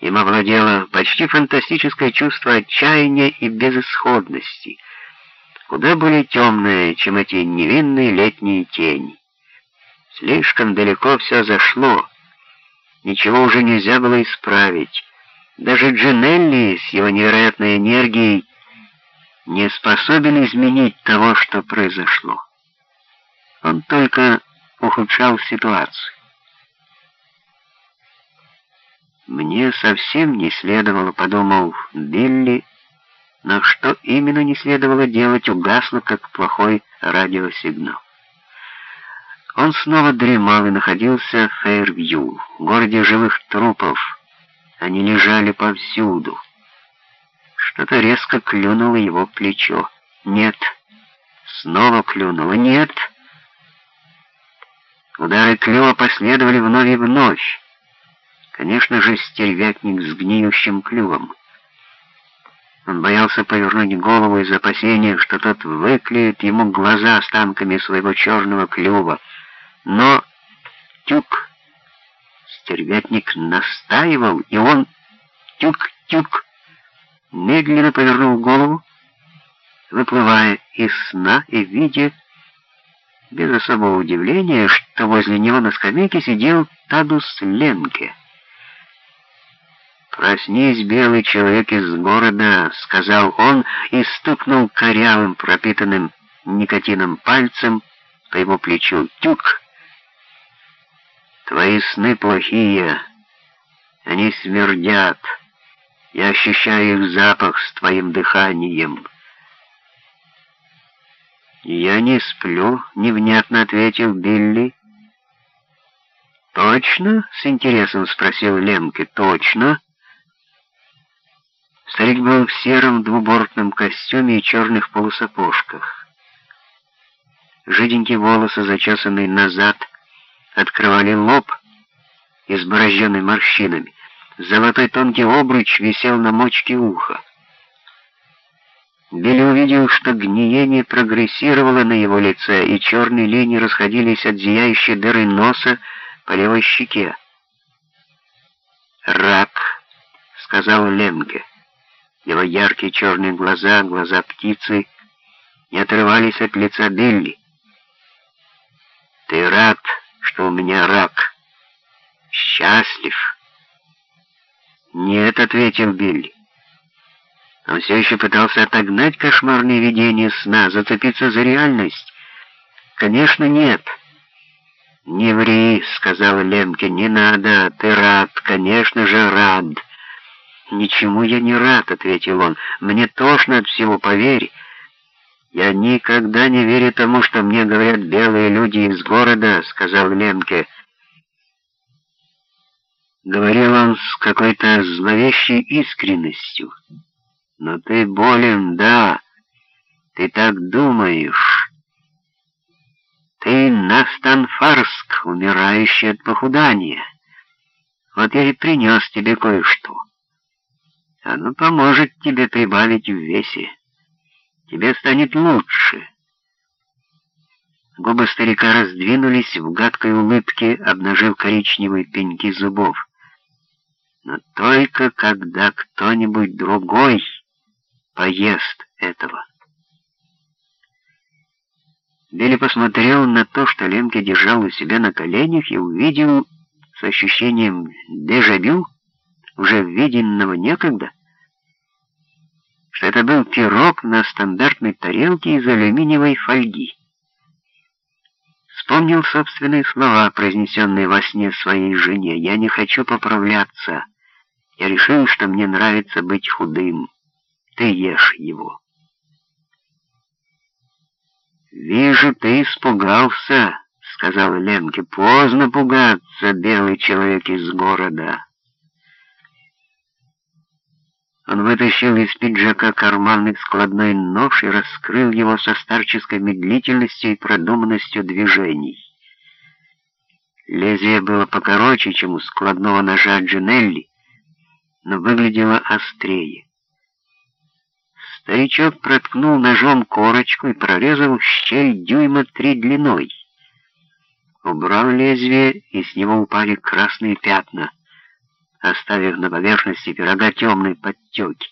Им овладело почти фантастическое чувство отчаяния и безысходности, куда более темное, чем эти невинные летние тени. Слишком далеко все зашло, ничего уже нельзя было исправить. Даже Джинелли с его невероятной энергией не способен изменить того, что произошло. Он только ухудшал ситуацию. Мне совсем не следовало, подумал Билли, но что именно не следовало делать, угасло, как плохой радиосигнал. Он снова дремал и находился в Фейрвью, городе живых трупов. Они лежали повсюду. Что-то резко клюнуло его плечо. Нет. Снова клюнуло. Нет. Удары клюва последовали вновь и вновь. Конечно же, стервятник с гниющим клювом. Он боялся повернуть голову из опасения, что тот выклеит ему глаза останками своего черного клюва. Но тюк, стервятник настаивал, и он тюк-тюк медленно повернул голову, выплывая из сна и видя, без особого удивления, что возле него на скамейке сидел Тадус Ленке. «Проснись, белый человек из города», — сказал он и стукнул корявым, пропитанным никотином пальцем по его плечу. «Тюк! Твои сны плохие, они смердят. Я ощущаю их запах с твоим дыханием». «Я не сплю», — невнятно ответил Билли. «Точно?» — с интересом спросил Лемке. «Точно?» Старик был в сером двубортном костюме и черных полусапожках. Жиденькие волосы, зачесанные назад, открывали лоб, изборожденный морщинами. Золотой тонкий обруч висел на мочке уха. Билли увидел, что гниение прогрессировало на его лице, и черные линии расходились от зияющей дыры носа по левой щеке. «Рак», — сказал Лемке. Его яркие черные глаза, глаза птицы, не отрывались от лица Билли. «Ты рад, что у меня рак? Счастлив?» «Нет», — ответил Билли. Он все еще пытался отогнать кошмарные видения сна, зацепиться за реальность. «Конечно, нет». «Не ври», — сказал Лемке, — «не надо, ты рад, конечно же рад». «Ничему я не рад», — ответил он. «Мне тошно от всего, поверь. Я никогда не верю тому, что мне говорят белые люди из города», — сказал Лемке. Говорил он с какой-то зловещей искренностью. «Но ты болен, да. Ты так думаешь». «Ты Настанфарск, умирающий от похудания. Вот я и принес тебе кое-что». Оно поможет тебе прибавить в весе. Тебе станет лучше. Губы старика раздвинулись в гадкой улыбке, обнажив коричневые пеньки зубов. Но только когда кто-нибудь другой поест этого. Билли посмотрел на то, что Ленка держал у себя на коленях, и увидел с ощущением дежавю, уже виденного некогда, это был пирог на стандартной тарелке из алюминиевой фольги. Вспомнил собственные слова, произнесенные во сне своей жене. «Я не хочу поправляться. Я решил, что мне нравится быть худым. Ты ешь его». «Вижу, ты испугался», — сказал Ленке. «Поздно пугаться, белый человек из города». Он вытащил из пиджака карманный складной нож и раскрыл его со старческой медлительностью и продуманностью движений. Лезвие было покороче, чем у складного ножа Джинелли, но выглядело острее. Старичок проткнул ножом корочку и прорезал щель дюйма три длиной. Убрал лезвие, и с него упали красные пятна — оставив на поверхности пирога темные подтеки.